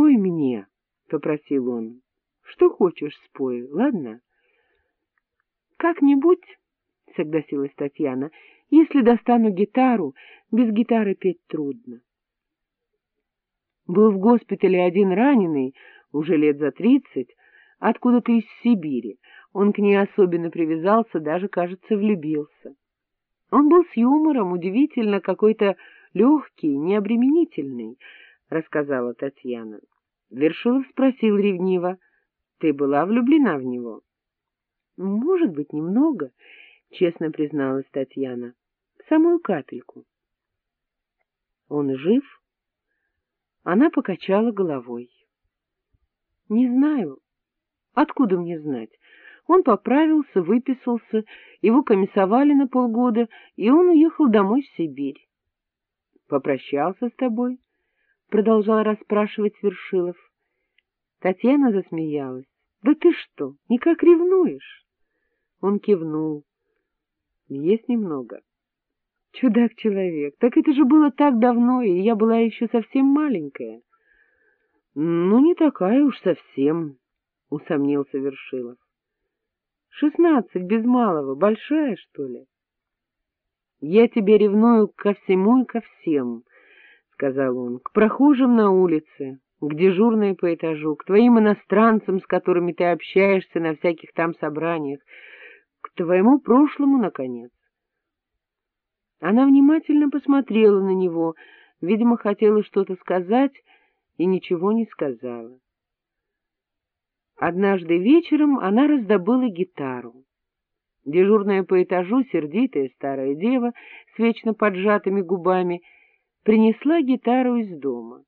спой мне, — попросил он. — Что хочешь, спой, ладно? — Как-нибудь, — согласилась Татьяна, — если достану гитару, без гитары петь трудно. Был в госпитале один раненый, уже лет за тридцать, откуда-то из Сибири. Он к ней особенно привязался, даже, кажется, влюбился. Он был с юмором, удивительно какой-то легкий, необременительный, — рассказала Татьяна. Вершилов спросил ревниво, — ты была влюблена в него? — Может быть, немного, — честно призналась Татьяна, — самую капельку. — Он жив? Она покачала головой. — Не знаю. Откуда мне знать? Он поправился, выписался, его комиссовали на полгода, и он уехал домой в Сибирь. — Попрощался с тобой? — продолжал расспрашивать Вершилов. Татьяна засмеялась. — Да ты что, никак ревнуешь? Он кивнул. — Есть немного. — Чудак-человек, так это же было так давно, и я была еще совсем маленькая. — Ну, не такая уж совсем, — усомнился Вершилов. Шестнадцать без малого, большая, что ли? — Я тебе ревную ко всему и ко всем, — сказал он, — к прохожим на улице, к дежурной по этажу, к твоим иностранцам, с которыми ты общаешься на всяких там собраниях, к твоему прошлому, наконец. Она внимательно посмотрела на него, видимо, хотела что-то сказать и ничего не сказала. Однажды вечером она раздобыла гитару. Дежурная по этажу, сердитая старая дева с вечно поджатыми губами, принесла гитару из дома.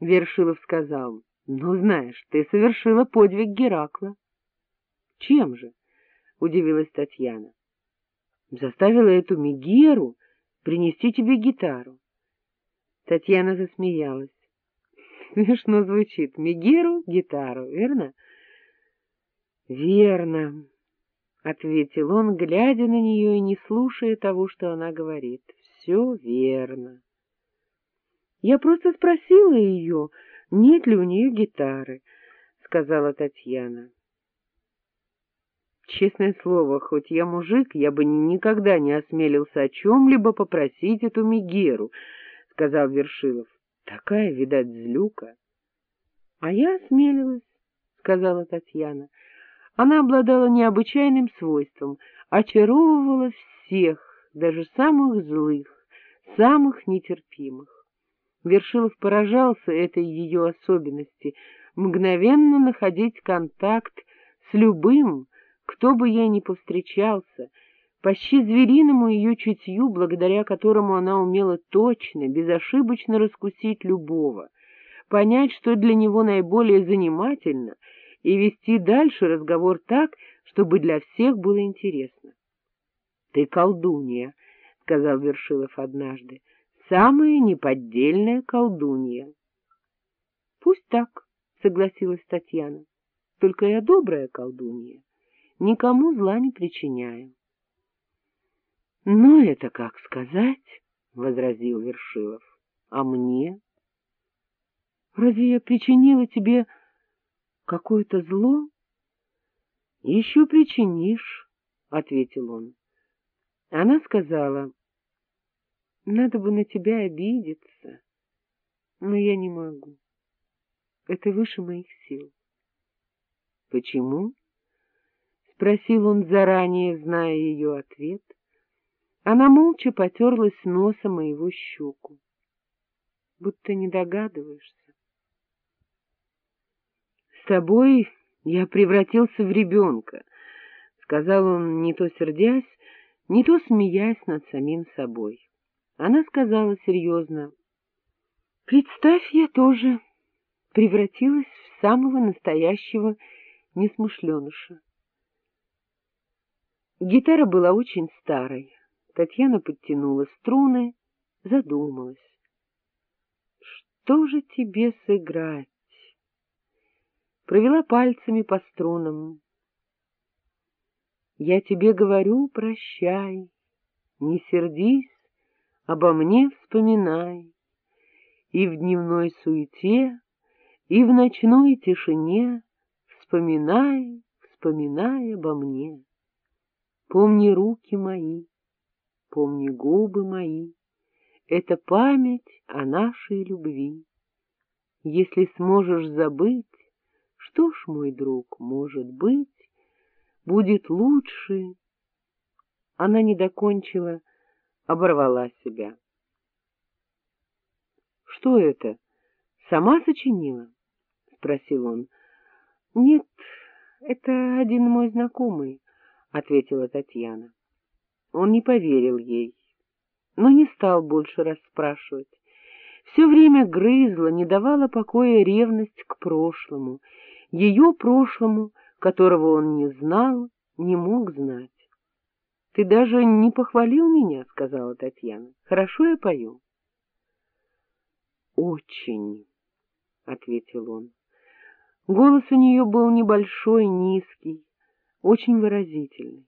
Вершилов сказал, — Ну, знаешь, ты совершила подвиг Геракла. — Чем же? — удивилась Татьяна. — Заставила эту Мегеру принести тебе гитару. Татьяна засмеялась. Смешно звучит. Мегеру — гитару, верно? — Верно, — ответил он, глядя на нее и не слушая того, что она говорит. — Все верно. Я просто спросила ее, нет ли у нее гитары, — сказала Татьяна. Честное слово, хоть я мужик, я бы никогда не осмелился о чем-либо попросить эту Мегеру, — сказал Вершилов. Такая, видать, злюка. — А я осмелилась, — сказала Татьяна. Она обладала необычайным свойством, очаровывала всех, даже самых злых, самых нетерпимых. Вершилов поражался этой ее особенности — мгновенно находить контакт с любым, кто бы ей ни повстречался — почти звериному ее чутью, благодаря которому она умела точно, безошибочно раскусить любого, понять, что для него наиболее занимательно, и вести дальше разговор так, чтобы для всех было интересно. — Ты колдунья, — сказал Вершилов однажды, — самая неподдельная колдунья. — Пусть так, — согласилась Татьяна, — только я добрая колдунья, никому зла не причиняю. — Ну, это как сказать, — возразил Вершилов. — А мне? — Разве я причинила тебе какое-то зло? — Еще причинишь, — ответил он. Она сказала, — надо бы на тебя обидеться, но я не могу. Это выше моих сил. — Почему? — спросил он заранее, зная ее ответ. Она молча потерлась носом о его щеку. Будто не догадываешься. — С тобой я превратился в ребенка, — сказал он, не то сердясь, не то смеясь над самим собой. Она сказала серьезно, — Представь, я тоже превратилась в самого настоящего несмышленыша. Гитара была очень старой. Татьяна подтянула струны, задумалась. Что же тебе сыграть? Провела пальцами по струнам. Я тебе говорю, прощай, не сердись, обо мне вспоминай, и в дневной суете И в ночной тишине вспоминай, вспоминай обо мне. Помни руки мои, помни губы мои, это память о нашей любви. Если сможешь забыть, что ж, мой друг, может быть, будет лучше. Она не докончила, оборвала себя. — Что это? Сама сочинила? — спросил он. — Нет, это один мой знакомый, — ответила Татьяна. Он не поверил ей, но не стал больше расспрашивать. Все время грызла, не давала покоя ревность к прошлому, ее прошлому, которого он не знал, не мог знать. — Ты даже не похвалил меня, — сказала Татьяна. — Хорошо я пою? — Очень, — ответил он. Голос у нее был небольшой, низкий, очень выразительный.